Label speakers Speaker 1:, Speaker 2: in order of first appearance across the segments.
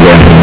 Speaker 1: again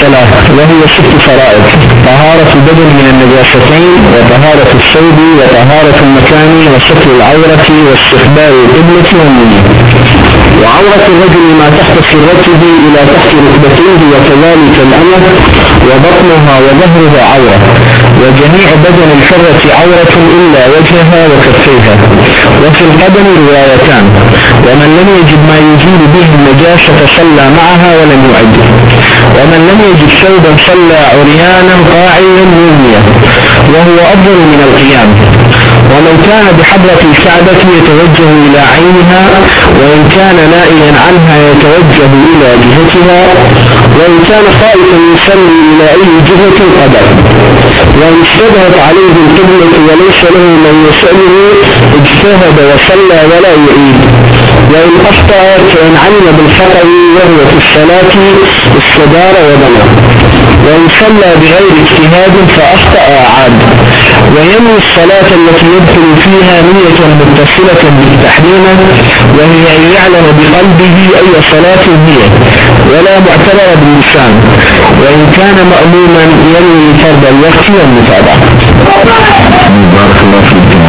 Speaker 1: الصلاة وهي ست فرائض طهارة البدن من النجاستين وطهارة الثوب وطهارة المكان وستر العورة واستقبال القبلة والنية. وعورة الرجل ما تحت سرته إلى تحت ركبتيه وكذلك الأمر وبطنها وظهرها عورة. وجميع بدن الحرة عورة إلا وجهها وكفيها. وفي القدم روايتان. ومن لم يجد ما يزيل به النجاسة صلى معها ولم يعد. ومن لم يجد ثوبا صلى عريانا قاعيا يوميا. وهو أفضل من القيام. ومن كان بحضرة الكعبة يتوجه إلى عينها وإن كان نائيا عنها يتوجه إلى جهتها وإن كان خائفا يصلي إلى أي جهة قدر وإن اشتبهت عليه القبلة وليس له من يسأله اجتهد وصلى ولا يعيد. وإن أخطأ فإن علم بالخطأ وهو في الصلاة استدار وبنى. وإن صلى بغير اجتهاد فأخطأ أعاد وينوي الصلاة التي يدخل فيها نية متصلة بالتحريم وهي أن يعلم بقلبه أي صلاة هي ولا معتبر باللسان وإن كان مأموما ينوي فرض الوقت والمتابعة.
Speaker 2: بارك الله فيك.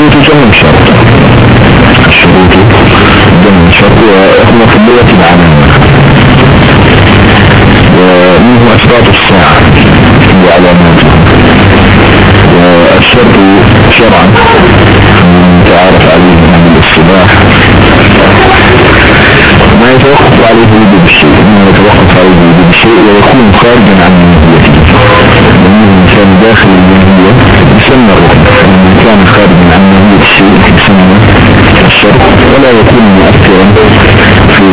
Speaker 2: والشروط جمع شرط. الشروط جمع شرط وهو في اللغة العلامة ومنه أشراط الساعة هي علاماتها والشرط شرعا تعرف عليه من الإصطلاح. ما يتوقف عليه وجود الشيء ما يتوقف عليه وجود الشيء ويكون خارجا عن ماهيته لأنه الإنسان داخل لأنه كان خارجا عن ماهية الشيء يسمى الشرط ولا يكون مؤثرا في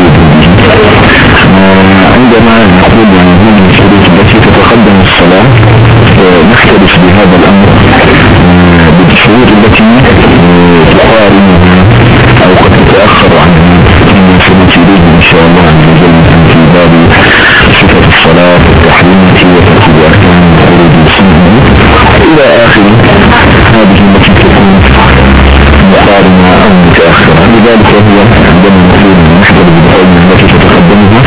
Speaker 2: عندما نقول يعني هذه الشروط التي تتقدم الصلاة نختلف بهذا الأمر بالشروط التي تقارنها أو قد لذلك هو عندما نقول نحتاج بالقول التي تتقدمها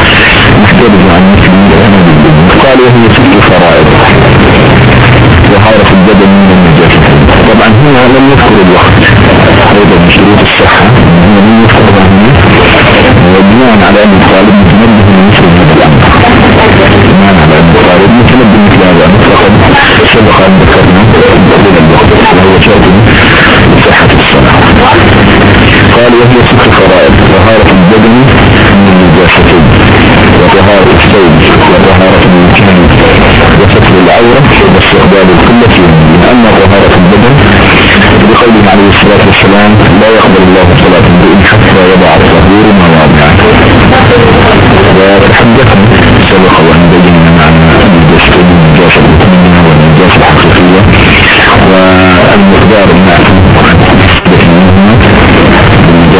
Speaker 2: نحتاج عن هذه الدنيا قال وهي ست فرائض. طهارة البدن من النجاسة طبعا هنا لم يذكر الوقت. أيضا من شروط الصحة. هنا لم يذكر وبناء على أن الطالب متنبه من مثل هذا الأمر. بناء على أن الطالب متنبه مثل هذا الأمر. فقد سبق أن ذكرنا قبل الوقت. وهو شرط لصحة الصلاة. قال وهي ست فرائض طهارة البدن من النجاستين وطهارة الثوب وطهارة المكان وستر العورة واستقبال القلة لأن طهارة البدن بقوله عليه الصلاة والسلام لا يقبل الله صلاة امرئ حتى يضع الطهور مواضعه. وتحدثنا سبق وأن بينا معنى النجاسة النجاسة المؤمنة والنجاسة الحقيقية والمقدار المعلوم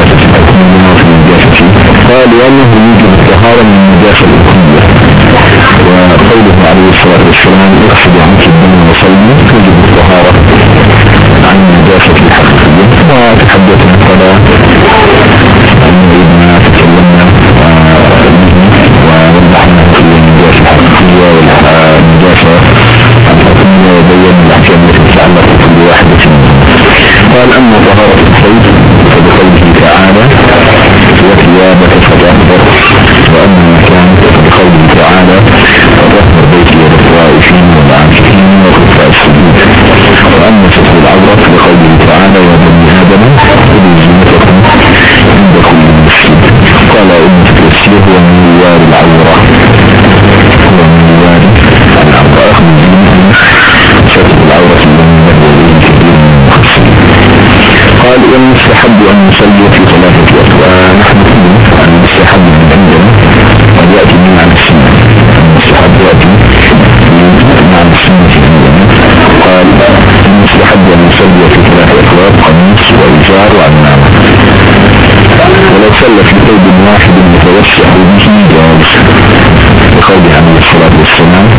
Speaker 2: النجاسة النجاسة قال لأنه يوجب الطهارة من النجاسة الأخرى وقوله عليه الصلاة والسلام اقصد عنك الدم وصلي توجب الطهارة عن النجاسة الحقيقية. وتحدثنا فلا أن تكلمنا ووضحنا في النجاسة الحقيقية والنجاسة الحكمية وبين الأحكام التي تتعلق بكل واحدة قال أما طهارة الحيض فبقوله تعالى وثيابك فتأثر وأما المكان بقوله تعالى وتأثر بيتي للطائفين والعاكفين واحد متوسع به جالس بقول عليه الصلاة والسلام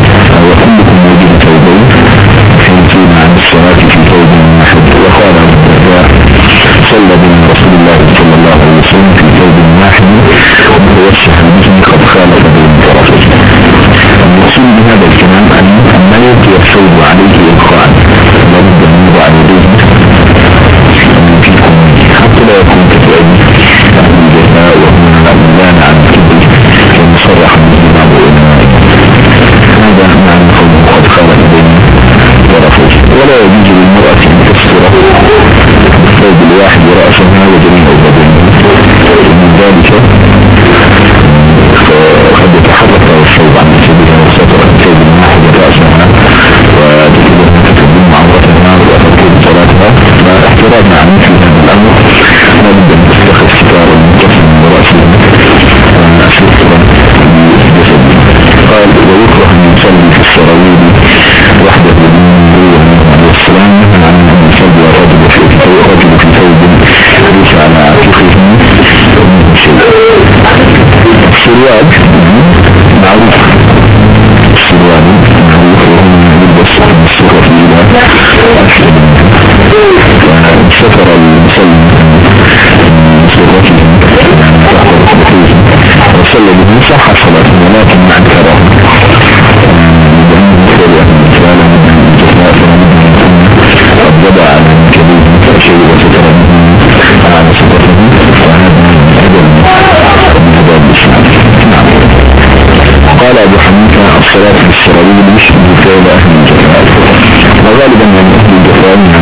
Speaker 2: لا يجوز للمرأة أن تستر الثوب الواحد رأسها وجميع بدنها ومن ذلك فقد تحرك الثوب عن سبيل وسطر الثوب الواحد رأسها وتجد أن تتبين عورتها صلاتها. فاحتراما عن مثل هذا الأمر. لا بد أن تتخذ ستارا متصلا برأسها. سترا بجسد قال ويكره أن يصلي في السراويل work Lord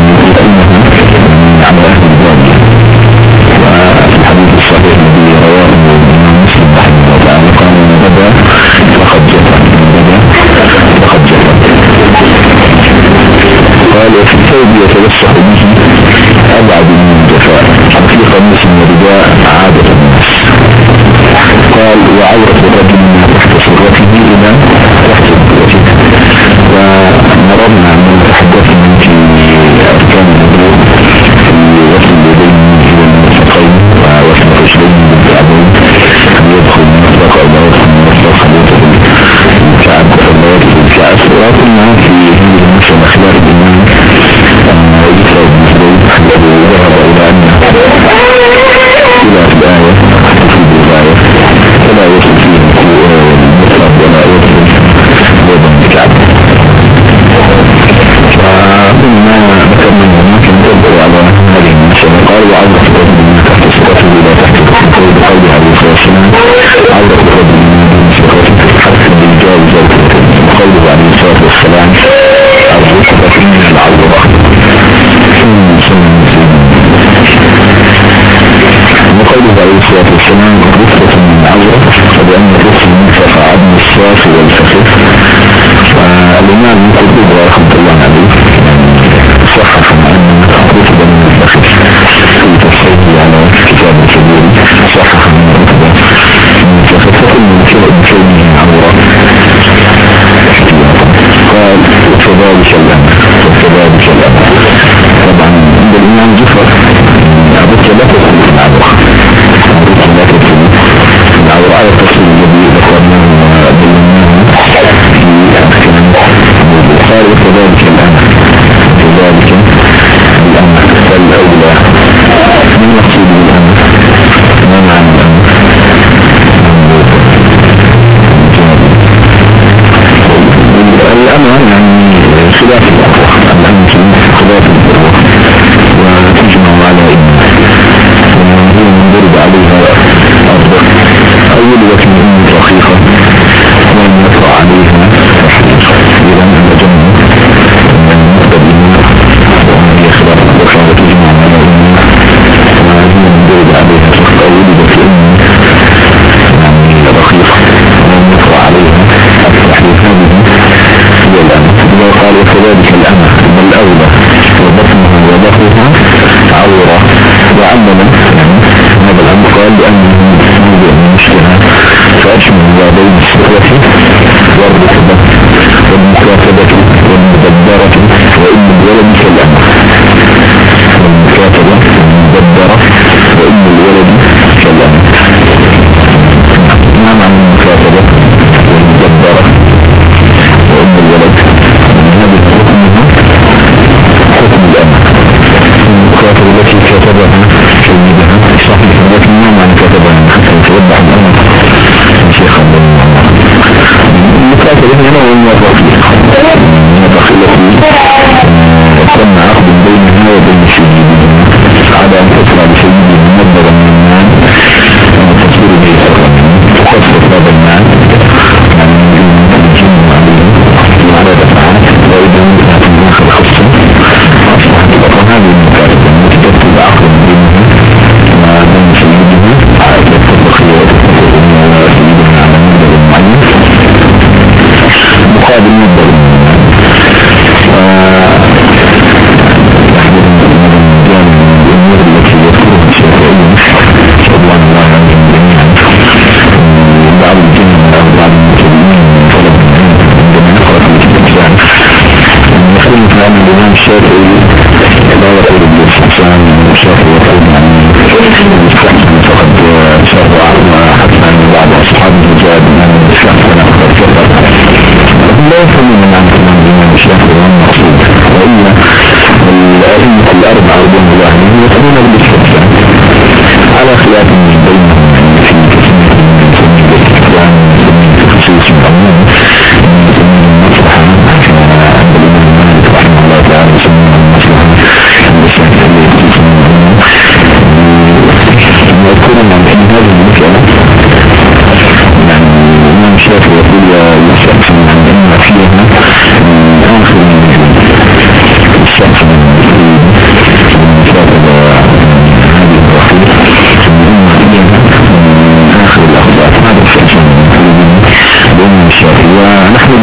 Speaker 2: yine olmaya başlıyor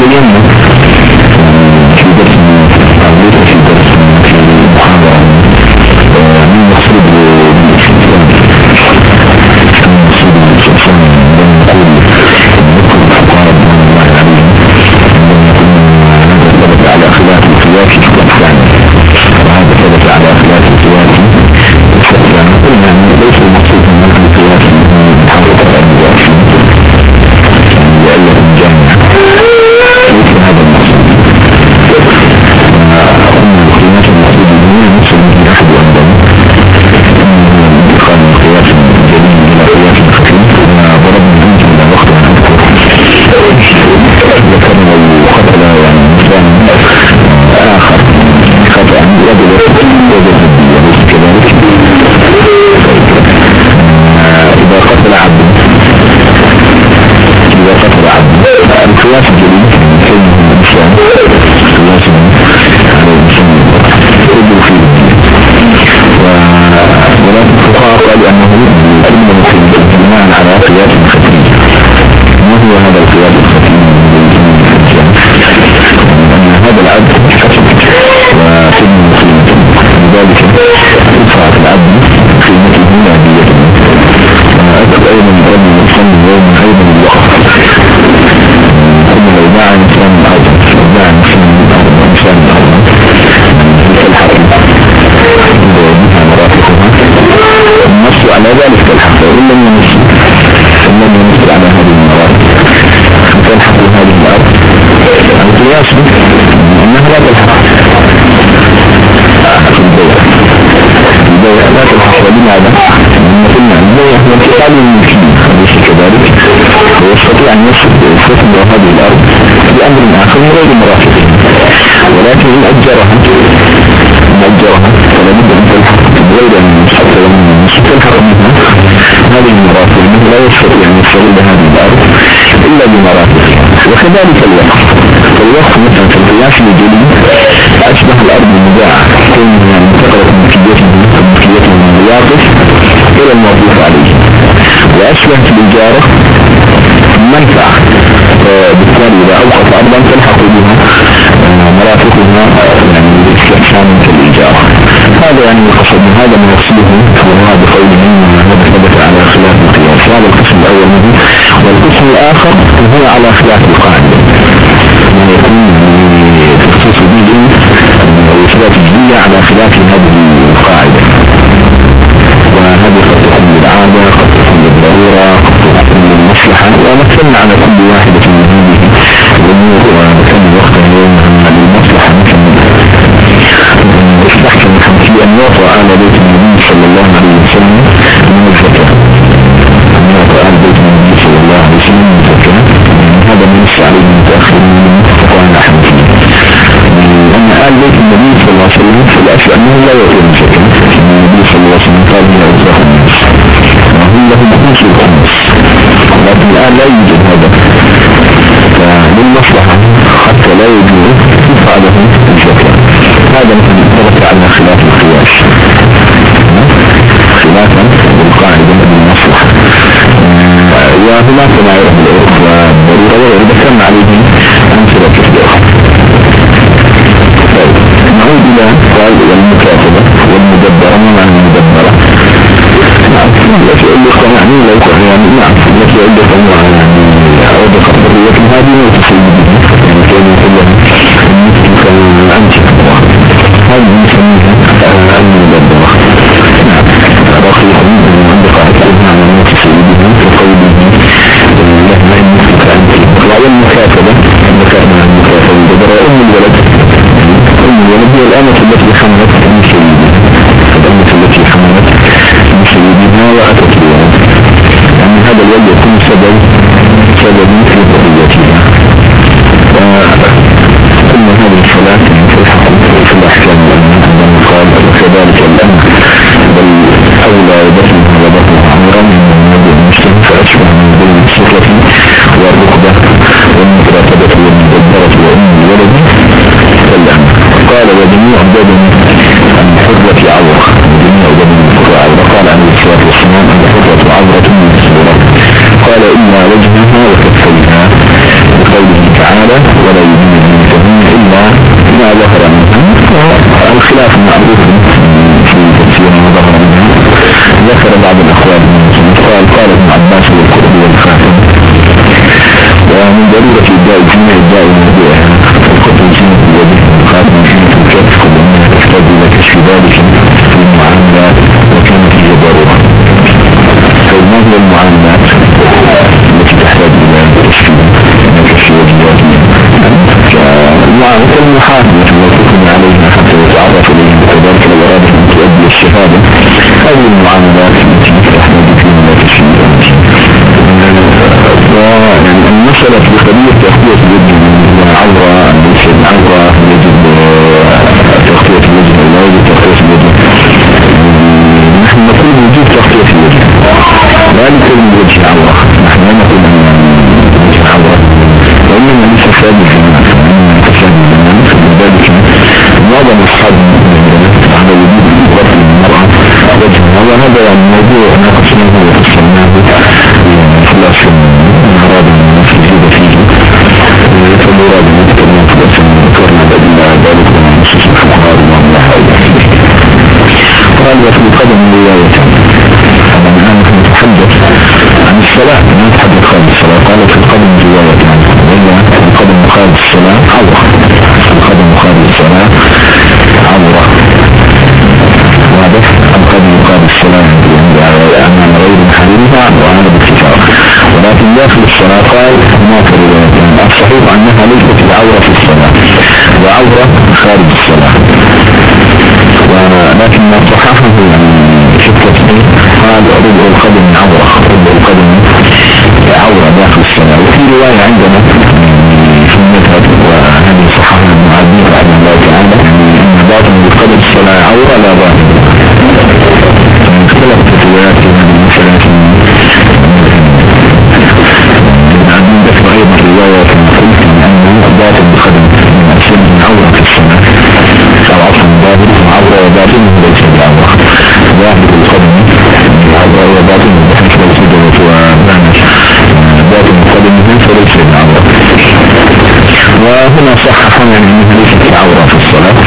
Speaker 2: duyuyor musun? مؤجرها مؤجرها فلا أن تلحق غير حتى لو مش تلحق منها هذه المراتب لأنه يعني لا يستطيع أن يشتغل بهذه الأرض إلا بمراتب وكذلك الوقف الوقف مثلا في القياس الجديد أشبه الأرض المباعة تكون انتقلت من ملكيته ملكيته من الواقف إلى الموقوف عليه. وأشبه بالجارة منفعة آه، بالتالي إذا أوقف أرضا تلحق بها. مرافقها يعني بالاستحسان كالإيجار هذا يعني القصد من هذا ما يقصده الله بقوله إنما ثبت على خلاف القياس. هذا القسم الأول منه. والقسم الآخر هو على خلاف القاعدة. يعني يكون تخصيص الدين والإثبات الجنية على خلاف هذه القاعدة. وهذه قد تكون بالعادة قد تكون بالضرورة قد تكون بالمصلحة. ومثلنا على كل واحدة من هذه الأمور ومثلنا وقتها بحث الحنفي أن يعطى أهل بيت النبي صلى الله عليه وسلم من الزكاة. أن يعطى أهل بيت النبي صلى الله عليه وسلم من الزكاة. هذا من عليه المتأخرين من فقهاء الحنفية لأن آل بيت النبي صلى الله عليه وسلم في الأشياء أنه لا يعطي الزكاة. النبي صلى الله عليه وسلم قال من أرزاق الناس وهم لهم خمس الخمس. لكن الآن لا يوجد هذا. فللمصلحة حتى لا يجوز يفعله الزكاة هذا مثل ثبت على خلاف القياس. خلافا بالقاعدة بالمصلحة. وهناك ما يعرف بالعرف والضرورة وذكرنا عليه أمثلة كثيرة. طيب نعود إلى قال والمكاتبة والمدبرة. ما معنى المدبرة؟ نعم التي ألف يعني لو يعني. نعم التي ألف يعني أوضح الضرورة هذه موت سيدنا يعني كان يقول المسلم كان أنت هذه نسميها المدبرة نعم رقيق عند قاعدة على موت سيدنا وقوله لهما المسلم كأنت والمكاتبة ذكرنا المكاتبة المدبرة أم الولد أم الولد هي الأمة التي حملت من سيدها الأمة التي حملت من سيدها وأتت قال إلا وجهها وكفيها بقوله تعالى ولا يبين زينتهن إلا ما ظهر منها. الخلاف معروف في تفسير ما ظهر منها. ذكر بعض الأخوات من قال قال ابن عباس والقرب والخاتم ومن ضرورة إبداء الجنة إبداء موضوعها القطر زينة الوجه الخاتم زينة في قضية تغطية الوجه من عورة ليس العورة يجب تغطية الوجه ولا يجب تغطية الوجه نحن نقول وجود تغطية الوجه لا نقول الوجه عورة نحن لا نقول ان الوجه عورة وإنما ليس ثابت لنا. فلذلك معظم أصحاب على وجود غطي المرأة وجهها وهذا يعني موضوع قال وفي القدم رواية الآن نحن نتحدث عن الصلاة. نتحدث خارج الصلاة؟ قال في القدم رواية وهي القدم خارج الصلاة عورة. القدم خارج الصلاة عورة. واضح؟ القدم خارج الصلاة أمام غير محارمها وهذا باتفاق ولكن داخل الصلاة قال هناك روايتين الصحيح أنها ليست العورة في الصلاة. وعورة خارج الصلاة. ولكن ما صححه التصحيح قال ربع القدم عورة ربع القدم عورة داخل الصلاة وفي رواية عندنا في المذهب وهذه صححها المعادين رحمه الله تعالى أن باطن القدم الصلاة عورة لا باطن اختلفت الروايات في هذه المسألة عندنا ذكر أيضا رواية قلت أنه باطن بقدم من أسلم عورة في عورة وباطنه ليس بعورة ظاهر القدم. عورة وباطنه بحيث سجلت وبانت باطن قدمه فليس بعورة وهنا صحح يعني أنها ليست بعورة في الصلاة.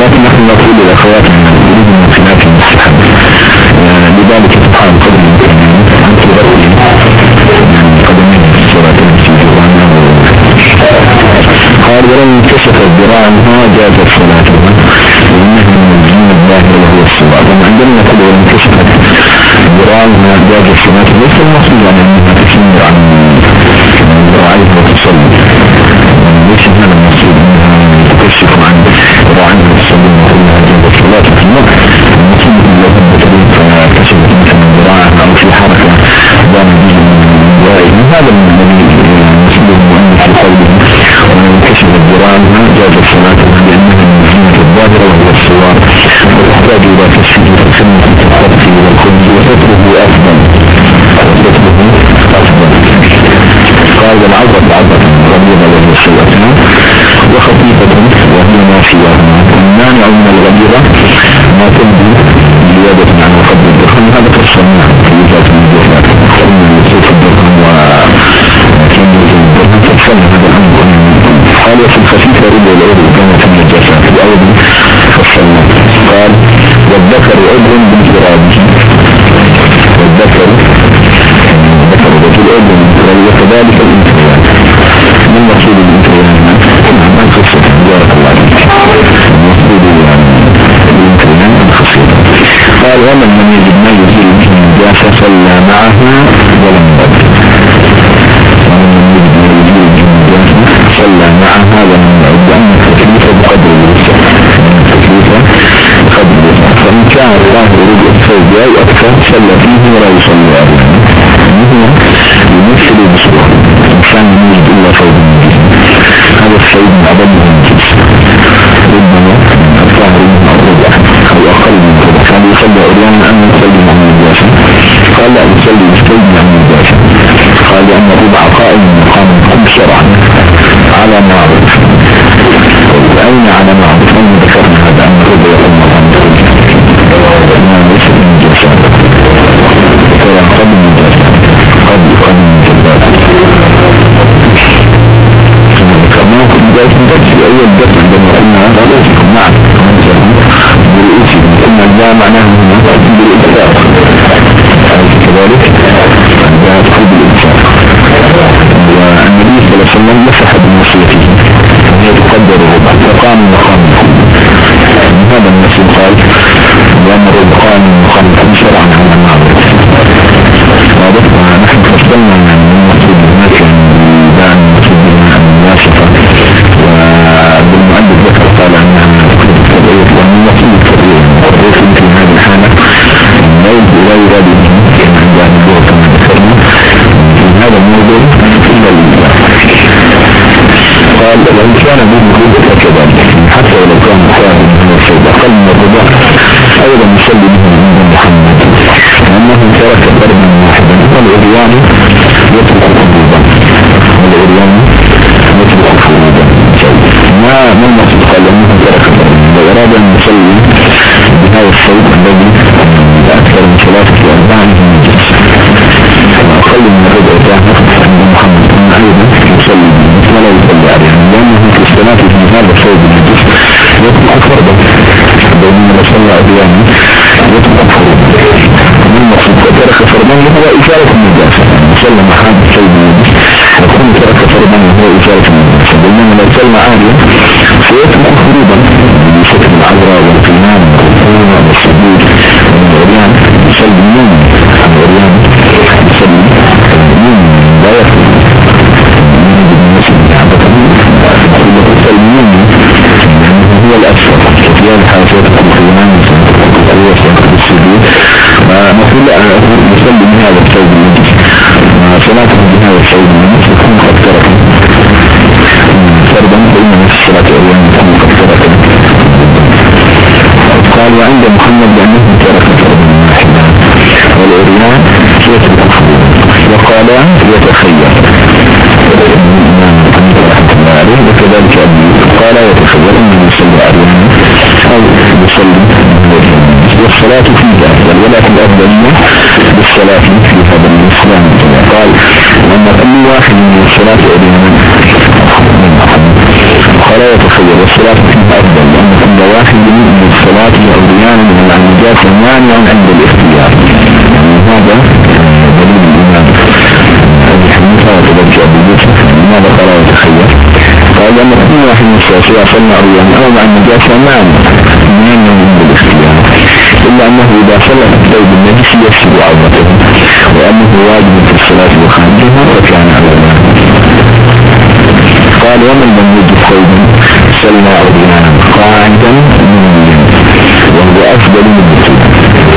Speaker 2: لكن نحن نقول للأخوات أن نريد من خلاف المستحب لذلك سبحان قدم المسلمين أن تغطي يعني قدمين في الصلاة التي جوانا قال ولو انكشف ذراعها جازت صلاتها الظاهر وهو الصلاة طبعا عندما ولو انكشفت ذراعها جازت صلاتها ليس المقصود انها تشمر عن ذراعيها وتصلي ليس هذا المقصود انها تكشف عن ذراعيها وتصلي وكلها جازت صلاتها المقصود ان لو هبت فكشفت مثلا ذراعها أو في حركة دام به من وستره أفضل. وستره أفضل. قال والعورة عورة غميضة للمسلسة وخطيفة وهي ناشية المانع من الغميضة ما تبدو زيادة عن وقت الدخان. هذا تصنع في ذات المدهنات فإن يصيف الدخان وكلمة الدخان. تتصنع هذا الأمر. قال في الخفيف يرد العرض كما في النجاسة. في أول فصلنا قال والذكر عذر بالإرادة ذكروا ذكروا رجل أدم وكذلك الإنسان من مقصود الإنسان عن نعم، قصة بارك قال ومن لم يجد ما يزيل به النجاسة صلى معها ولم يبدأ أكثر صلى فيه ولا يصلي عليه. يمثل بصورة. الإنسان يجد إلا ثوب هذا الثوب من أضل والعريان يترك فروضا والعريان يترك فروضا ما ما المقصود؟ قال أنه ترك أن يصلي بهذا الصوت الذي أكثر من ثلاثة أرباع فرضا هو إزالة النجاسة صلى محاد السيد النجس يكون ترك فرضا هو إزالة النجاسة بينما لو صلى عاليا سيترك فروضا بشكل العذراء والقيام والركوع والسجود والعريان. يصلي النوم العريان يصلي النوم لا يخرج هو الأكثر في هذه الحالة سيترك القيام وسيترك الركوع وسيترك السجود فنقول يصلي من هذا الثوب النجس صلاته بهذا الثوب النجس يكون قد ترك فرضا فإن نفس الصلاة أيام يكون قد ترك قال وعند محمد بأنه ترك فرضا واحدا. والعريان يترك وقال يتخير عليه وكذلك أبي قال يتخير أنه يصلي عريانا أو يصلي. والصلاة فيه أفضل ولكن الأفضلية بالصلاة في هذا الإسلام. قال وأن كل واحد من الصلاة أدينا قال يتخير والصلاة فيه أفضل. لأن كل واحد من الصلاة أديانا من العنجات مانع عند الاختيار. يعني هذا دليل الإمام أبي حنيفة وكذلك أبو يوسف. لماذا قال يتخير قال لأن كل واحد من الصلاة صلى عريانا أو مع النجاسة مانع من عند الاختيار. إلا أنه إذا صلى الثوب النجس يسر عظمته وأنه واجب في الصلاة وخارجها فكان على قال ومن لم يجد ثوبا صلى عريانا قاعدا وهو أفضل من الرسول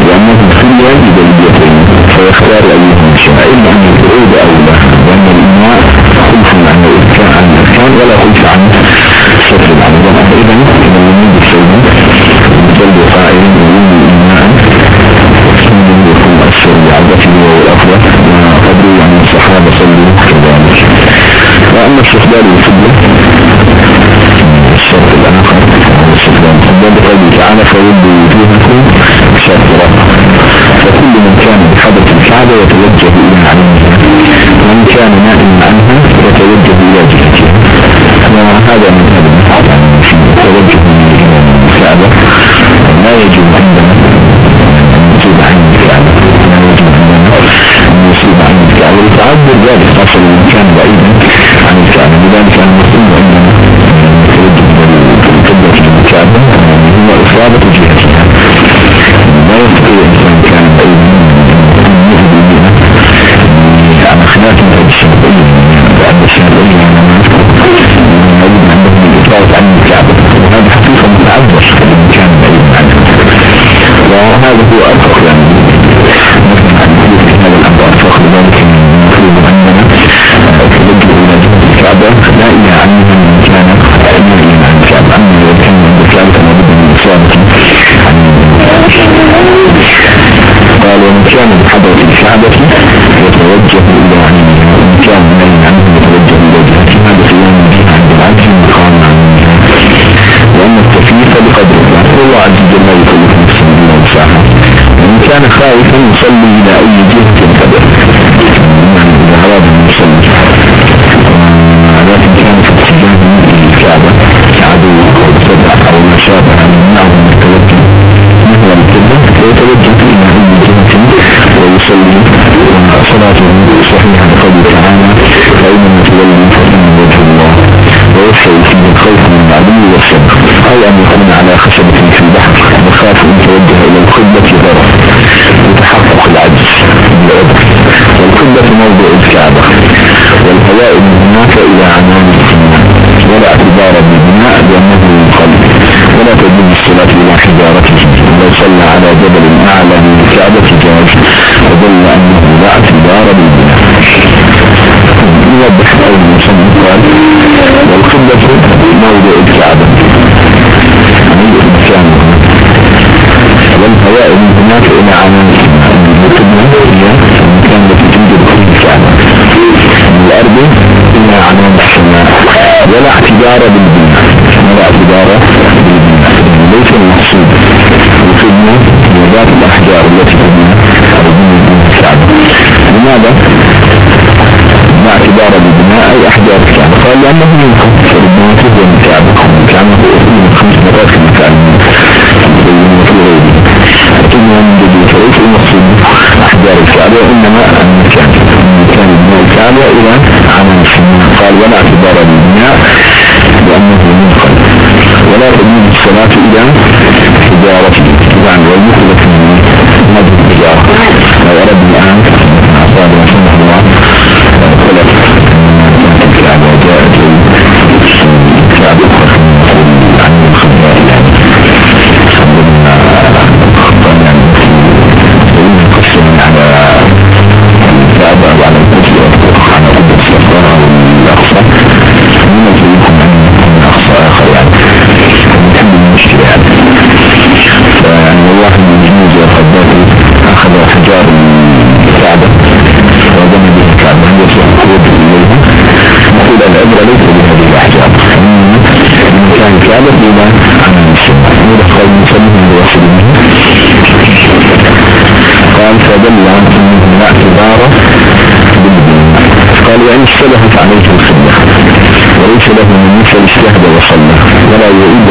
Speaker 2: لأنه كل بدليتين فيختار أيهم شاء إلا أن القعود أولى يكلف نفسا إلا وسعها ومن كان خائفا يصلي إلى أي جهة قدر يعني إذا أراد أن لكن كان في اتجاه الكعبة كعدو أو سبع أو ما شابه يمنعه من التوجه نحو القبلة فيتوجه إلى أي جهة ويصلي صلاته صحيحة بقوله تعالى فإن الله ويشعر فيه الخوف من العدو والصبر أو أن يكون على خشبة في البحر. يخاف أن توجه إلى القبلة غرف يتحقق العجز بالعذر والقبلة موضع الكعبة. والهواء من هناك إلى عنان السماء. ولا اعتبار بالبناء لأنه ينقل. ولا تجوز الصلاة إلى حجارته. لو صلى على جبل أعلى من الكعبة جاز. ودل أنه لا اعتبار بالبناء يوضح أول مسلم قال والقبلة موضع الكعبة ملء المكان والهواء من هناك إلى السماء القبلة هي المكان التي توجد فيه الكعبة الأرض إلى عنان السماء ولا اعتبار بالبناء ولا اعتبار بالبناء ليس المقصود القبلة هي ذات الأحجار التي تبنى الكعبة لماذا؟ اعتبار بالبناء أي أحجار الكعبة قال لأنه يمكن فربما تهوى من الكعبة الكعبة من خمس مرات في المكان في غيره لكنه من جديد فليس المقصود أحجار الكعبة وإنما المكان المكان من الكعبة إلى عمل السنة قال ولا اعتبار بالبناء لأنه منقل ولا تجوز الصلاة إلى حجارته يعني والمخلة من مجد الحجارة لو أرد الآن أصاب رحمه الله Evet. اشتبهت عليه الخبة وليس له من مثل اجتهد وصلى ولا يعيد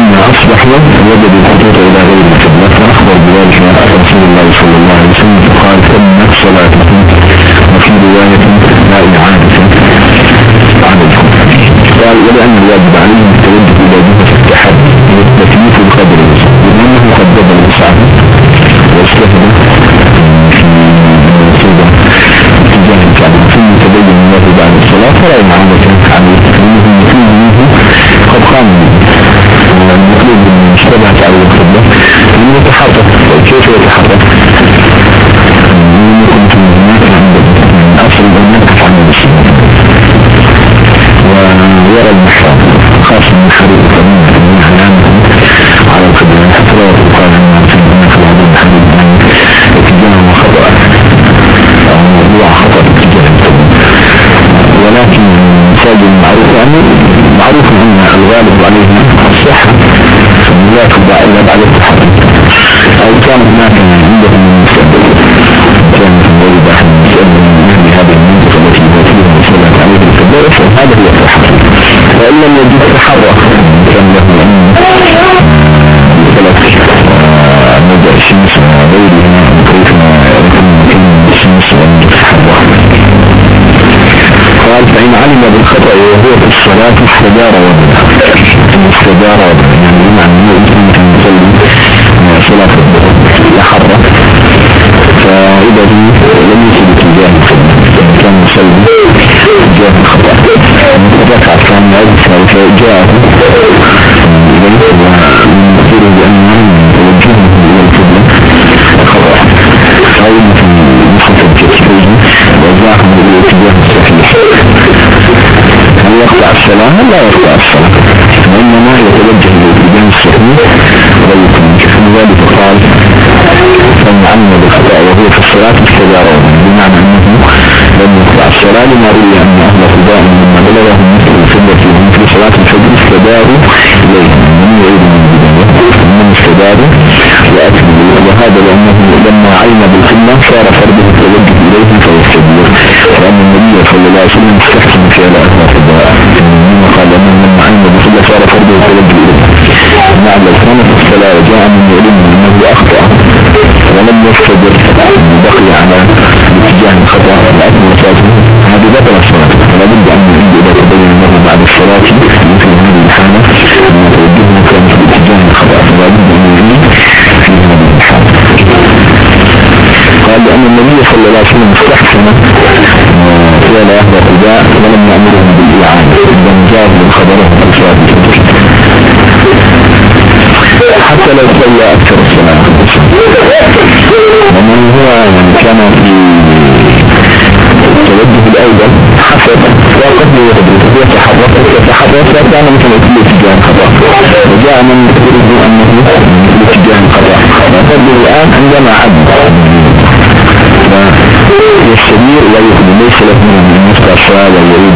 Speaker 2: فلما أصبحوا وجدوا الخطوط إلى غير القبلة فأخبر بذلك رسول الله صلى الله عليه وسلم. فقال تمت صلاتكم وفي رواية لا إعادة عليكم قال ولأن الواجب عليهم التوجه كيف يتحرك؟ الصلاة استدار وضع استدار وضع يعني بمعنى أنه يمكن أن يصلي صلاة الظهر. يحرك فإذا لم يصل اتجاه كان يصلي اتجاه الخطأ. ركع كان يعرف فجاءه إليه ويذكره بأنه توجهه إلى القبلة خطأ أو مثل نصف الكتفين وجاءه إلى الاتجاه الصحيح. يقطع الصلاة؟ لا يقطع الصلاة وإنما يتوجه الاتجاه الصحيح ويكون ذلك قال فمن عمل بالخطأ وهو في الصلاة استداره بمعنى أنه لم يقطع الصلاة لما روي أن أهل خداء مما بلغهم مثل الفضة في صلاة الفجر استداروا إليه. من يعيد من البداية؟ من استداروا وأكملوا. وهذا لأنه لما علم بالقمة صار فرده التوجه إليه فيستدير وأن النبي صلى الله عليه وسلم استحسن في أهل خداء مما قال أنه لما علم بالقمة صار فرده التوجه إليه نعم لو كان في الصلاة وجاء من علم أنه أخطأ ولم يستدر بقي على اتجاه الخطأ والأكل وفاته هذه بطل الصلاة. فلا بد أن يعيد إذا تبين له بعد الصلاة. مثل هذه الحالة أن توجهه في اتجاه الخطأ. فلا بد أن يعيد لأن النبي صلى الله عليه وسلم استحسن فعل أهل القداء ولم يأمرهم بالإعانة إذا جاز من خبره في صلاة حتى لو صلى أكثر الصلاة. ومن هو يعني كان في التوجه الأول حسب وقد يهدف يتحرك يتحرك فكان مثل كل اتجاه الخطأ وجاء من يخبره أنه مثل اتجاه الخطأ وقد الآن عندما عد يستدير ويخبر ليس له من الصلاة ويريد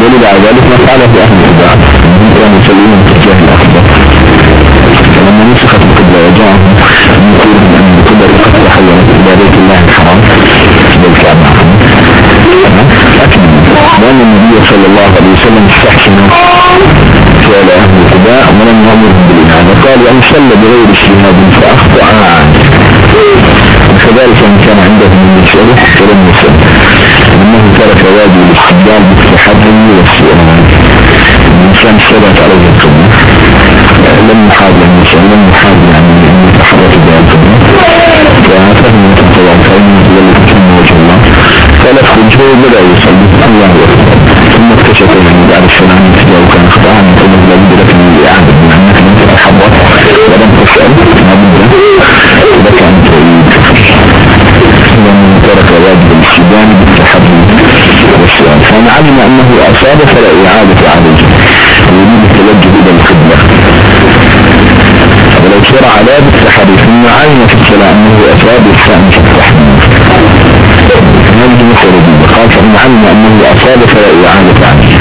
Speaker 2: دليل على ذلك ما فعله أهل الخداع كانوا يسلمون اتجاه الأخضر فلما نسخت القبلة وجاءهم يقولون أن القبلة قد تحولت إلى بيت الله الحرام. بالكعبة أكمل لأن النبي صلى الله عليه وسلم استحسن فعل أهل الخداع ولم يأمرهم بالإنابة قال أن صلى بغير اجتهاد فأخطأ عنه وكذلك إن كان عنده من يسأله فلم يسأل إنه ترك واجب الاستدلال بالتحري والسؤال الإنسان ثبت عليه القبلة لم يحاول أن يسأل لم يحاول أن يتحرك بها القبلة ففهم يتطوع فإنه يتولد كم وجه الله. اخرج هو بدأ يصلي. الله أكبر. ثم اكتشف يعني بعد السلام اتجاه كان خطأ. ان انه ان أصاب فلا إعادة عليه ويريد التوجه إلى القبلة ولو شرع لا بالتحري ثم علم في الصلاة أنه أصاب الثاني في هذه مسألة جديدة قال فإن علم أنه أصاب فلا إعادة عليه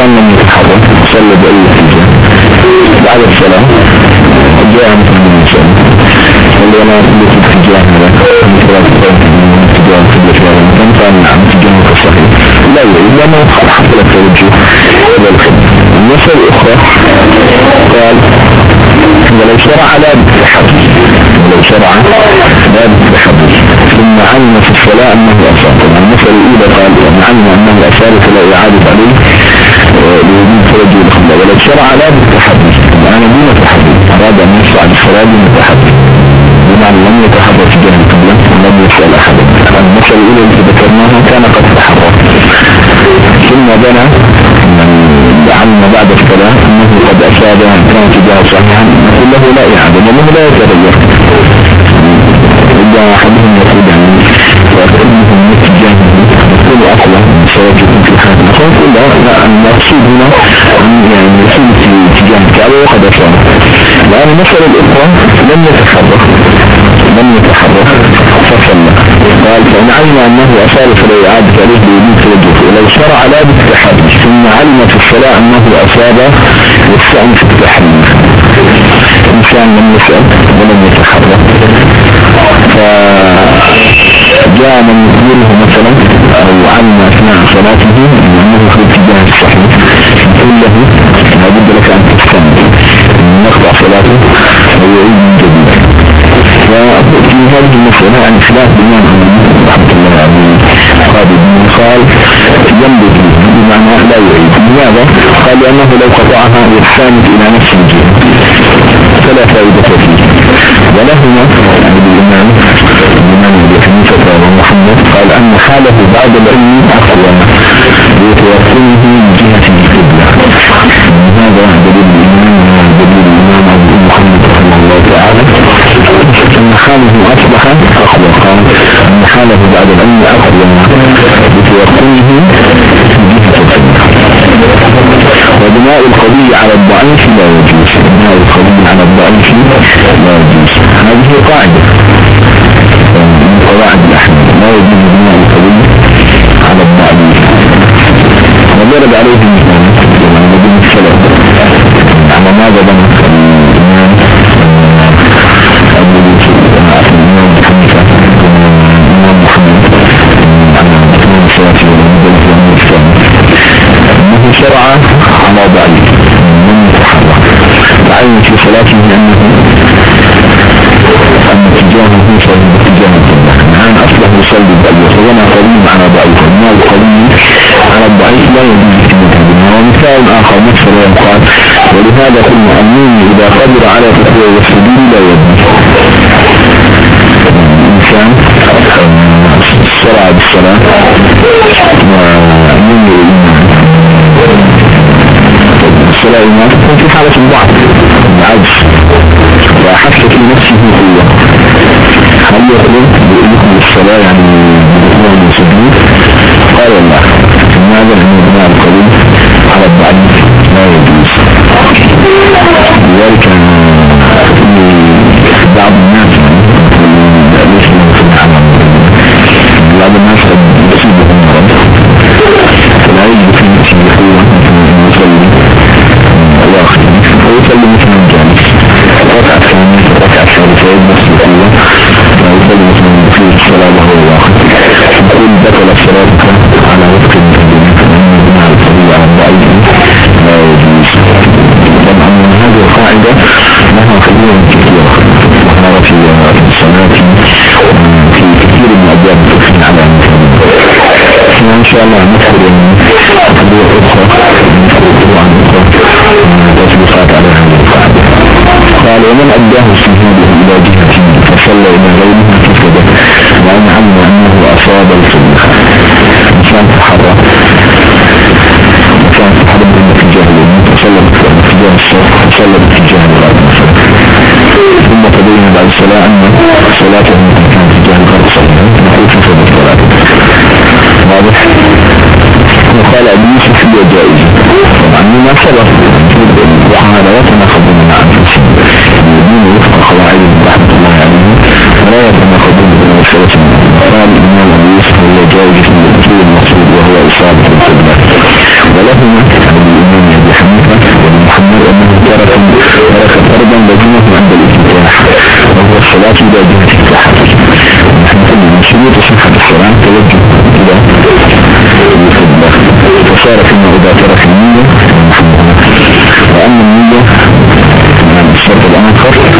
Speaker 2: الإنسان لم يتحرك صلى بأي اتجاه بعد الصلاة جاء مثل من قال وأنا كل في اتجاه هذا مثل اتجاه القبلة في هذا. المكان قال نعم اتجاهك الصحيح لا يريد لأنه حصل التوجه إلى القبلة المسألة الأخرى قال ولو شرع لا بالتحري ولو شرع لا بالتحري ثم علم في الصلاة أنه أصاب. المسألة الأولى قال علم أنه أصاب فلا إعادة عليه. لوجود توجه القبلة ولو شرع لا بالتحري الآن دون تحري أراد أن يشرع دون تحري بمعنى لم يتحرك تجاه القبلة ولم يسأل أحدا المسألة الأولى التي ذكرناها كان قد تحرك ثم بنى علم بعد الصلاة أنه قد أصاب كان تجاه صحيحا نقول له لا إعادة لأنه لا يتغير إذا أحدهم يقول يعني وأكلمهم من أصلا سيجب في نقول لا لا المقصود هنا يعني يصير في اتجاه الكعبة وقد أصاب لأن المسألة الأخرى لم يتحرك. لم يتحرك. فصلى قال فإن علم أنه أصاب فلا إعادة عليه بوجود توجه ولو شرع لا بالتحرك ثم علم في الصلاة أنه أصاب يستعن في التحريم إنسان لم يسأل ولم يتحرك. فجاء من يخبره مثلا أو علم أثناء صلاته أنه في الاتجاه الصحيح. يقول له لابد لك أن تستمر نقطع صلاته ويعيد من جديد. وفي هذه المسألة عن خلاف بنيان رحمة الله عليه قال ابن قال لا يعيد. لماذا؟ قال لأنه لو قطعها يحتاج إلى نفس الجهة فلا فائدة فيه. ولهما يعني الإمام الإمام حنيفة ومحمد قال أن حاله بعد العلم أقوى ليتوقفه من جهة القبلة. هذا دليل الإمام دليل الإمام أبو محمد رحمه الله تعالى. أن حاله أصبح أقوى. قال أن حاله بعد العلم أقوى لتوقفه من جهة القبلة. وبناء القضية على الضعيف لا يجوز. بناء القضية على الضعيف لا يجوز. هذه قاعدة. من قواعد الأحمد لا يجوز بناء القضية على الضعيف وضرب عليه مثال الذين السلف على ماذا بنى شرع على ضعيف من يتحرك فعين في صلاته أنه أن اتجاهه صلى الآن أصله يصلي بأبي فبنى قليل على ضعيف. وبناء القليل على الضعيف لا يجوز اجتماع بنا ومثال آخر نفسه يقال ولهذا قلنا أمين إذا قدر على تطوير والسجود لا يجوز. الإنسان سرع بالصلاة ومن الصلاة ما تكون في حالة الضعف العجز وحس في نفسه قوة هل يقول بإذنكم الصلاة يعني بدخول المسجد قال الله لماذا لأن بناء القليل على الضعيف لا يجوز. لذلك بعض الناس ليس لهم في العمل. بعض الناس يصيبهم مرض فلا يجب في نفسه قوة يصلي. واخر ويصلي مثل الجالس ركعة ثانية ركعة ثالثة نفس يقول بطل صلاتك على وفق بناء الصلي على الضعيف لا يجوز طبعا من هذه القاعدة لها قدوة كثيرة وهذا في الصلاة. في كثير من أبواب الفقه على مثل إن شاء الله نذكر قضية أخرى. نذكر طبعا أخرى. تطبيقات على هذه القاعدة. قال ومن أداه استجابه إلى جهة فصلى إلى غيرها أصاب القبلة إنسان تحرى إنسان تحرى من الاتجاه اليمين فصلى باتجاه الصف فصلى باتجاه الغرب. ثم تبين بعد الصلاة أن صلاته كانت اتجاه الغرب. صحيحا نقول فسد الصلاة واضح؟ وقال أبو يوسف هي جائزة طبعا لما سبق وهذا يتناقضون مع أنفسهم الذين وفق قواعد رحمة الله عليه. ولا يتناقضون جائزة للأصول المقصود وهو إصابة القبلة ولهما عن الإمام أبي حنيفة وابن محمد أنه ترك ترك فرضا لزمه عند الافتتاح وهو الصلاة إلى جهة التحرك قلنا من شروط صحة الصلاة توجه إلى القبلة وصار فيما إذا ترك النية وأما النية الشرط الآخر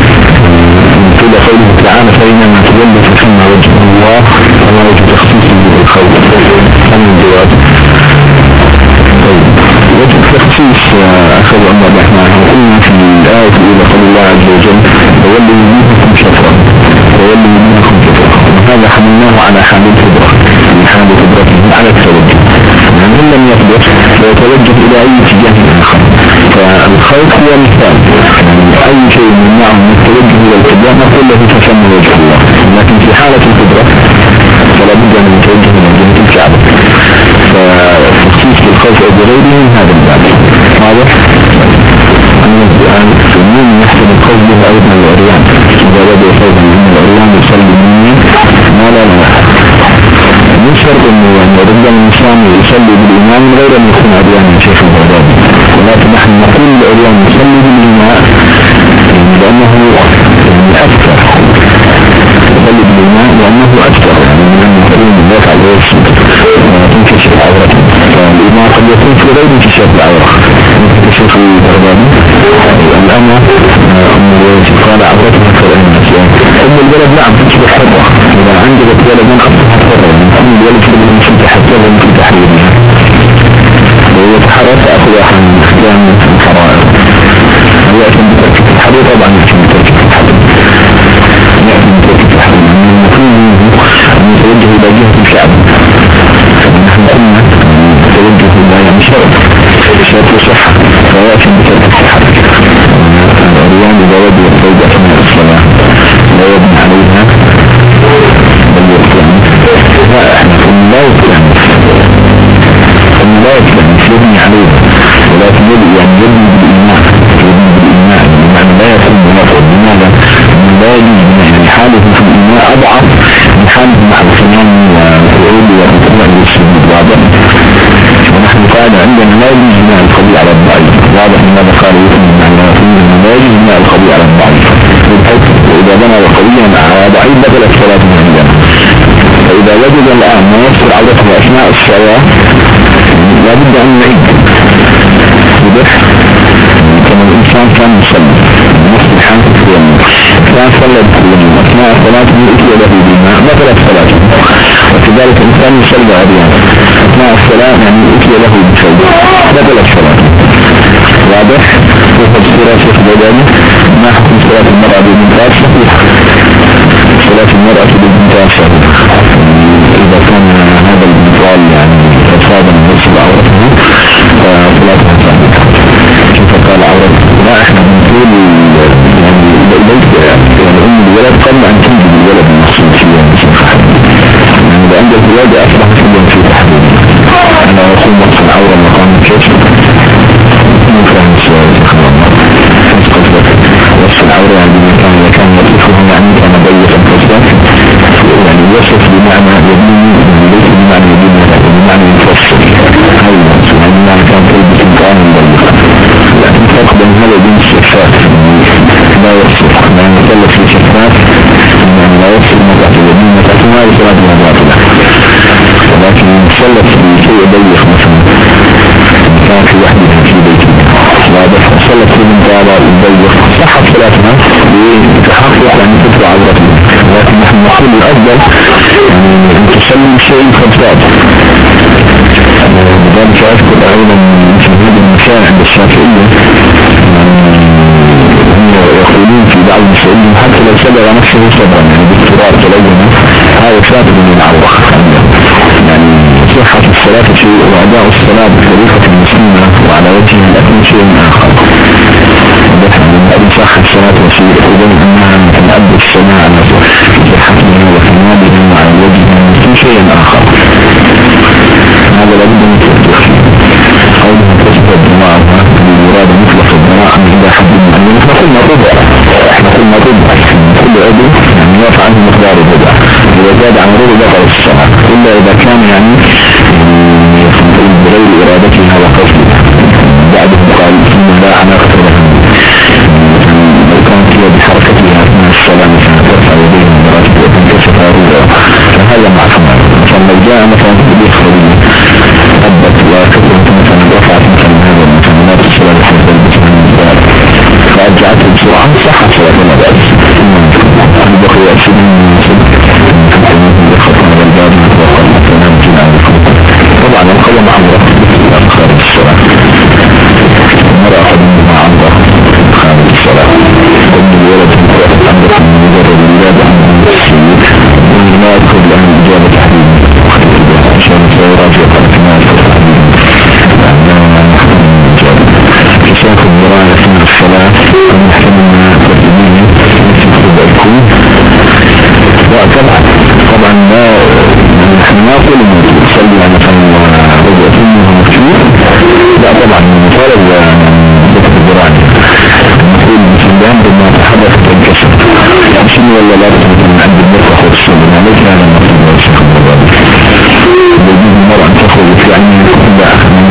Speaker 2: كده قوله تعالى فإنما تولى فثم وجه الله وما وجه تخصيصه بالخوف من الجواب. وجه التخصيص أخذ أمر الرحمن وقلنا في الآية الأولى قول الله عز وجل وولي وجوهكم شطرا وولي وجوهكم شطرا. وهذا حملناه على حال القدرة من حال قدرته على التوجه. يعني إن لم يقدر فيتوجه إلى أي اتجاه آخر. فالخوف هو مثال. يعني أي شيء من نعم من التوجه إلى القبلة الذي تسمى وجه الله. لكن في حالة القدرة فلا بد أن يتوجه إلى جهة الكعبة. فتخصيص الخوف أو بغيره من هذا الباب. واضح؟ أن السنين يحسن الخوف به أيضا العريان. إذا بدأ خوفا من العريان يصلي مني ما لا لا من شرط أنه أن يرد الإنسان يصلي بالإمام غير أن يكون عريانا شيخ البغدادي. ولكن نحن نقول العريان يصلي بالإمام لأنه أكثر. يصلي بالإمام لأنه أكثر. يعني من يكون يفعل ويسجد وتنكشف عورته فالإمام قد يكون في غير انكشاف العورة. شيخ البغدادي الأمة أم الولد قال عورتها كالأنس أم الولد نعم تصبح حرة إذا عندك ولدا أصبح حرة. يعني أم الولد في المسجد حتى لم في تحريرها. ويتحرر تأخذ أحد من أحكام الحرائر يأتي بتركة الحرير طبعا يأتي بتركة الحرير يأتي بتركة الحرير من المفروض أن يتوجه إلى جهة الكعبة نحن قلنا توجه إلى يعني شرط شرط صحة فيأتي بتركة الحرير العريان إذا وجه الثوب أثناء الصلاة لا يبني عليها بل يستعنف لا إحنا قلنا لا يستعنف قلنا لا يستعنف يبني عليها ولكن يبني يعني يبني حاله في الإيمان أضعف من حاله مع القيام والقعود والركوع والسجود واضح ونحن قاعدة عندنا لا بناء القضية على الضعيف. واضح لماذا قال يكون معنى لا يجوز بناء القضية على الضعيف. وإذا بنى القضية على ضعيف بدل الصلاة من عندنا. فإذا وجد الآن ما يصل عودته أثناء الصلاة لابد أن نعيد. واضح كما الإنسان كان يصلي نفس الحال في كان صلى بكل أثناء صلاته أتي له بما بطلت صلاته وكذلك الإنسان يصلي عريان أثناء الصلاة يعني أتي له بشيء بطلت صلاته واضح؟ وقد سورة شيخ بيداني ما حكم صلاة المرأة بالمنتهى صحيح صلاة المرأة بالمنتهى صحيح إذا كان هذا البطال يعني فسادا يصل عورته يعني ليس يعني أم الولد قبل أن تنجب الولد المقصود فيه يعني لأن الولد أصبح كلهم في تحديد من باطلة ولكن يثلث في شيء ضيق مثلا كان في وحده في بيته. واضح صلت في المنطقة الضيق صحت صلاتنا؟ بتحقق يعني فترة عبرته لكن نحن نقول الأفضل يعني أن تصلي شيء قد فات. لذلك أذكر أيضا في هذا المكان عند الشافعية يقولون في بعض المسائلين حتى لو سبب نفسه صبرا يعني بالتراب تلونه هذا ثابت من العورة يعني صحة الصلاة شيء وأداء الصلاة بطريقة مسلمة وعلى وجه الأكل شيء آخر. وإن صح الصلاة وشيء إذن أنها الصلاة على صحتها وكمالها وعلى وجه في شيء آخر. هذا لابد من تفتح قوله تسبب دماغها بالمراد من إلى حد معين إحنا قلنا ربع إحنا قلنا ربع كل عضو يعني يفعل مقدار الربع إذا زاد عن ربع بطل الصلاة إلا إذا كان يعني بغير إرادتها وقصدها بعد قال ثم لا علاقة لها لو كانت هي بحركتها أثناء الصلاة مثلا ترفع يديه من درجة وتنكشف ربع فهذا معصوم مثلا لو جاء مثلا خليل أبت وكتبت مثلا رفعت صحت صلاة ما بأس أن بقي أسد طبعا طبعا ما نحن نقول انه تصلي يعني مثلا ربع سنة مكتوب لا طبعا مطالب بكر الجرعان نقول بسم الله بما تحدث الكسر يمشي ولا لا تثبت من عند المرفق والسنة عليك هذا المطلوب والشيخ المرضى يجب المرأة أن في عينه كل من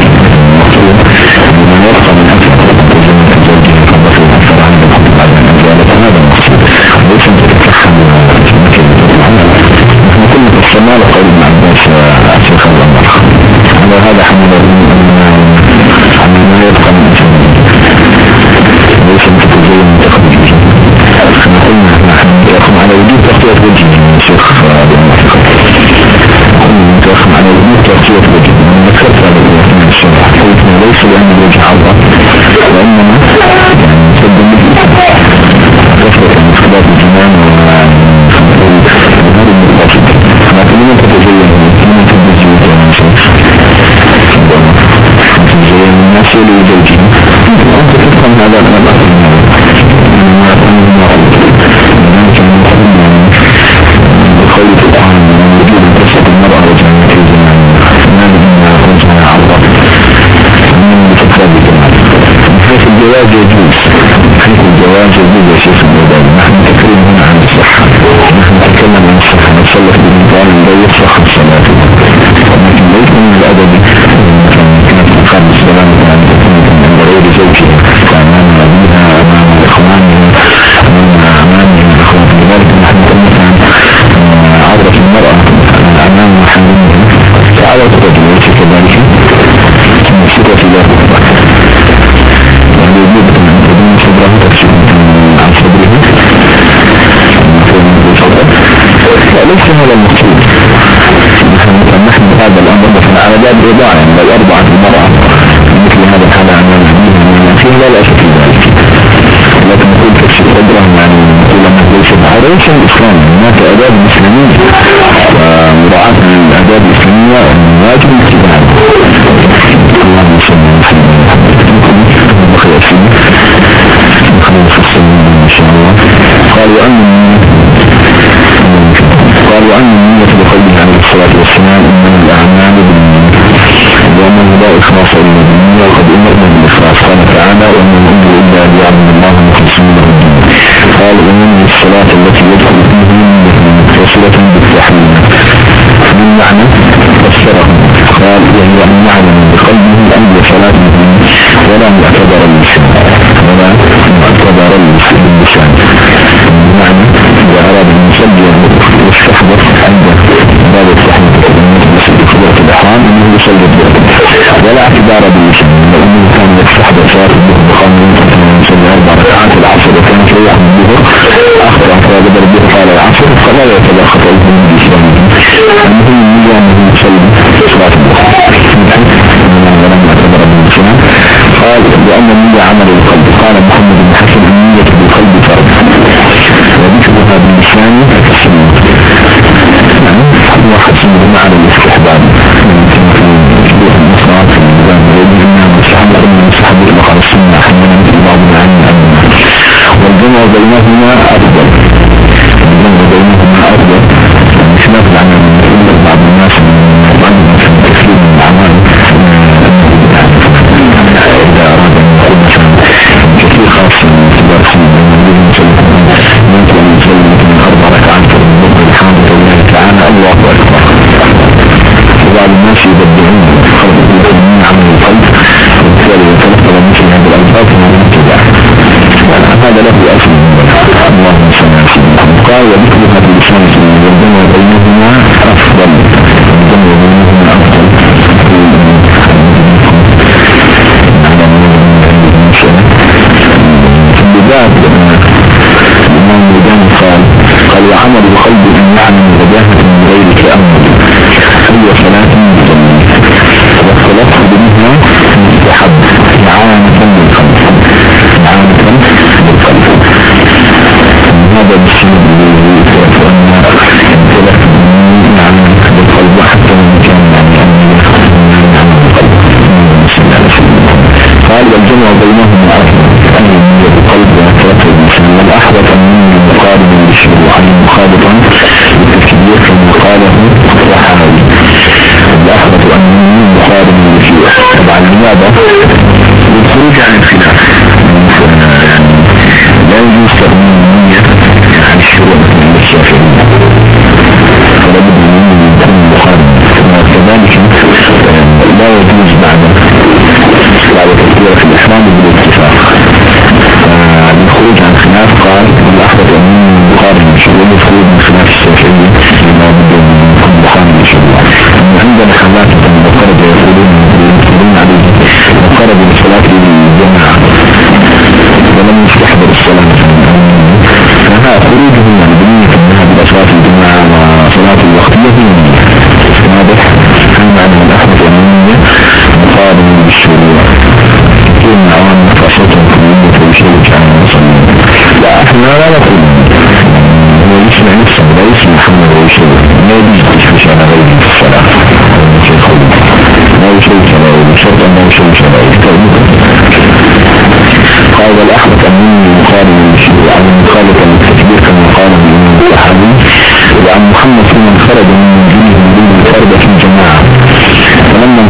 Speaker 2: يخرج من شيخ بالمنطقة كل منتخب عن المطلق يخرج من مكتب على الوقت من الشرع قلتنا ليس لأن الوجه الله وإنما يعني تبدو مثل كثرة المختلف الجنان وغير المقاصد لكن لما تتزين لما تتزين من شخص تتزين من الناس يلي زوجين أنت تفهم هذا الأمر الجواز يجوز. حيث الجواز يجوز يا شيخ الموضوع نحن نتكلم هنا عن الصحة. نحن نتكلم عن الصحة. نتصلح بالمثال لا يصح الصلاة. ولكن ليس من الأدب كانت تقام الصلاة أن تكون من غير زوجها فأمام أبيها أمام إخوانها أمام أمامها إخوانها لذلك نحن نتكلم عن عورة المرأة أمام محارمها كعورة الرجل ليس كذلك؟ ليس هذا المقصود. نحن هذا الأمر مثلا على باب رضاع بل أربعة المرأة مثل هذا الحال أبيها من فيه لا بأس في ذلك لكن نقول تكشف صدره يعني نقول أنه ليس بعد ليس الإسلام هناك آداب المسلمين ومراعاة الآداب الإسلامية واجب الاتباع قال وأن قال وأن النية بقوله عليه الصلاة والسلام إنما الأعمال بالنية وأنه لا إخلاص إلا بالنية وقد أمرنا بالإخلاص. قال تعالى وأن الأمر إلا ليعبد الله مخلصين له الدين قال ومن الصلاة التي يدخل فيه متصلة بالتحليل من معنى قال وهي أن يعلم بقلبه أي صلاة ولا معتبر اللسان ولا معتبر اللسان. بمعنى إذا أراد أن يصلي يستحضر عند باب التحليل بقدرة الإحرام أنه يصلي ولا اعتبار باللسان لأنه كان يستحضر صلاة الظهر بقانون يصلي أربع ركعات العصر وكان يريح من الظهر أخطأ فبدل به قال العصر فلا يعتبر خطأه من الإسلام المهم النية أنه يعتبر باللسان قال لأن النية عمل القلب قال محمد بن حسن النية بالقلب فرد وذكرها باللسان كالسنة هو حسن بعض المعاني والجمع بينهما أفضل الجمع بينهما أفضل. مخالفا مني مخالفا لشيء للشروعين مخالفا من عوام نفسات المسلمين فيشير عن المسلمين لا إحنا لا نقول هو اسم عيسى ليس محمد ويشير ما يجيش في شأن غيره في الصلاة ما يشير شرعي بشرط انه يشير شرعي قال الاحمد امين المخالف المشير عن المخالف التكبير كما قال الامام الحديث وعن محمد من خرج من دينه من دون الفرد في جمع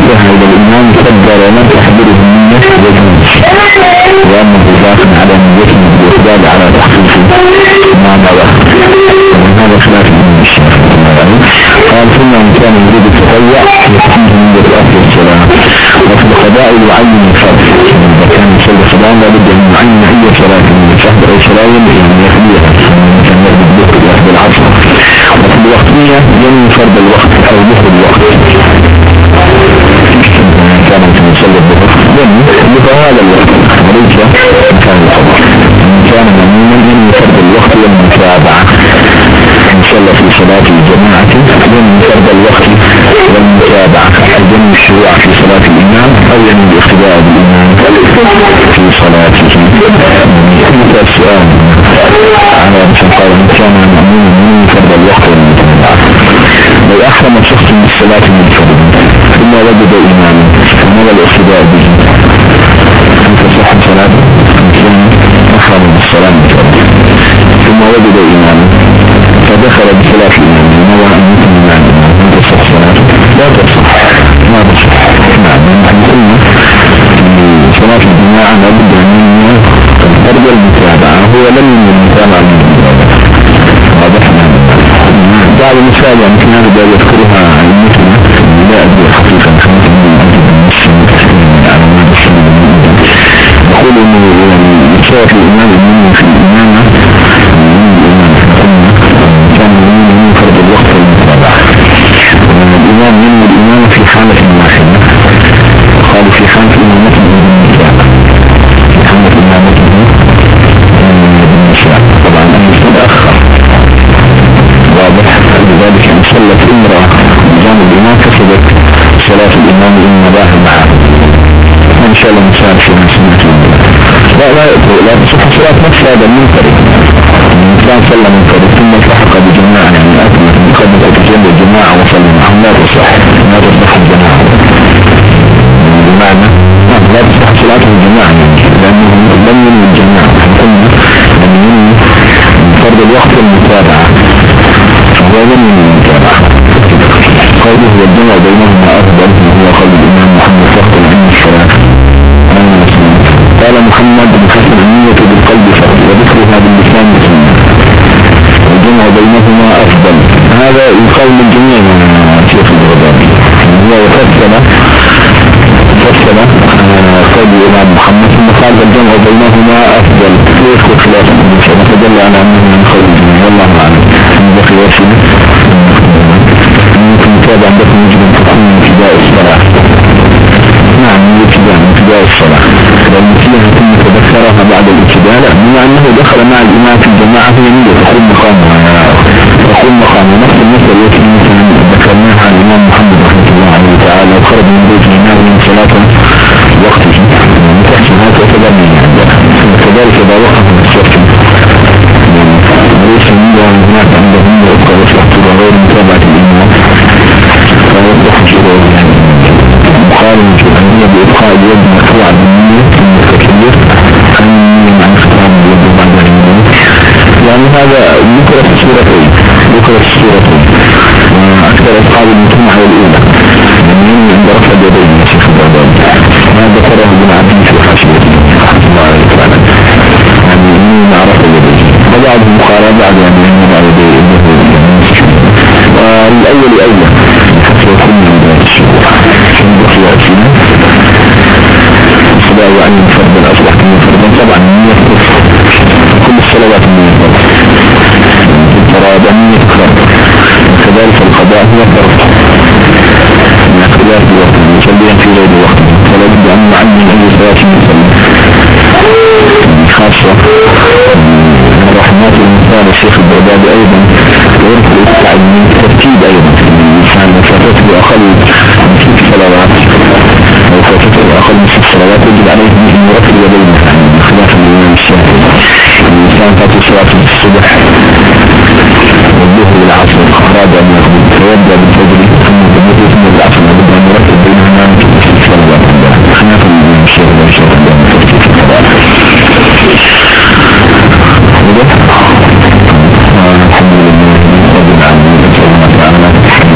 Speaker 2: انتهى إلى الإمام كبر ومن تحضره منه يجوز وأنه داخل على نيته بالإقبال على تحقيق ما نوى ومن هذا خلاف من الشافعي قال ثم كان يريد التطوع يكفيه من أهل السلام وفي القضاء يعين الفرد إذا كان يصلي قضاء لابد أن يعين أي صلاة من الفهد أو صلاة يعني يخليها كان يرد الظهر يأخذ العصر. وفي الوقتية ينوي فرد الوقت أو ظهر الوقت. لفهذا الوقت ينوي فرد والمتابعة في صلاة الجماعة. ينوي فرد الوقت والمتابعة. ينوي الشروع في صلاة الإمام أو ينوي الاقتداء بالإمام في صلاته. مثل السؤال. على مثل قال إن كان مأموما ينوي فرد الوقت والمتابعة. لو أحرم شخص من الصلاة من فرد ثم وجد إماما فماذا الاقتداء به أن تصح صلاته كان أحرم بالصلاة من فرد ثم وجد إماما فدخل بصلاة الإمام نوى أن يكون الإمام أن تصح صلاته لا تصح. ما تصح نعم نحن قلنا صلاة الجماعة لابد أن الفرد المتابعة. هو لم المتابعة من المتابعة واضح بعض المثال يمكن هذا يذكرها علمتنا لا أدري حقيقة خمسة من أجل المسلم على ما تسلم يقول انه يعني يشارك الامام المؤمن في المتابعة الامام من الامامة في حالة واحدة قالوا في حالة صلاة الإمام إن نباها معه. إن شاء الله مثال في نفس لا لا لا صلاة نفس هذا المنفرد. الإنسان صلى منفرد ثم التحق بجماعة يعني أكمل مقدمة تتجمع الجماعة وصلى معهم لا تصح لا تصح الجماعة؟ بمعنى؟ لا تصح صلاة الجماعة يعني لأنه لم ينوي الجماعة. ثم لم ينوي فرد الوقت المتابعة. فهو لم ينوي المتابعة قوله والجمع بينهما أفضل وهو قول الإمام محمد فقط عند الصلاة قال محمد بن حسن النية بالقلب فرد وذكرها باللسان سنة والجمع بينهما أفضل. هذا يقال من جميع شيخ الغزالي هو يفصل فصل قول الإمام محمد ثم قال الجمع بينهما أفضل. ليس خلاف فدل على أنه من قول الجميع. والله أعلم. بقي وسيلة تابع عندكم يجب أن تكون ابتداء الصلاة. نعم ابتداء ابتداء الصلاة. لأن فيها ثم تذكرها بعد الابتداء بما أنه دخل مع الإمام في الجماعة نية تقوم مقامها تقوم مقامها نفس المثل التي مثلا ذكرناها عن الإمام محمد رحمة الله عليه تعالى وخرج من بيته ناوي من صلاة وقته. السورتين ذكر السورتين وأكثر أصحاب المتون على الأولى. يعني عند رفع اليدين شيخ البغدادي ما ذكره ابن عبد في حاشيته رحمة الله عليه تعالى يعني إني مع رفع اليدين وبعضهم قال بعد يعني إني مع يديه والأول أولى حتى يكون من ذلك الشروع في بقي أسئلة الصلاة يعني فردا أصبحت من فردا طبعا كل الصلوات النية الفراد النية فرد وكذلك القضاء هو فرد من اختلاف الوقت يصلي في غير وقت فلا بد أن نعلم أي صلاة يصلي خاصة من رحمات المثال الشيخ البغدادي أيضا يرفع التعليم ترتيب أيضا الإنسان فاتته أقل من ست صلوات أو فاتته أقل من ست صلوات يجب عليه أن يرتب يديه خلاف الإمام الشافعي الإنسان فاته صلاة الصبح والظهر والعصر والخراب والمغرب فيبدا بالفجر ثم بالظهر ثم بالعصر لابد ان نرتب بينهما في الصلاه والصلاه إحنا في الشيخ ده الشيخ ده الحمد لله رب العالمين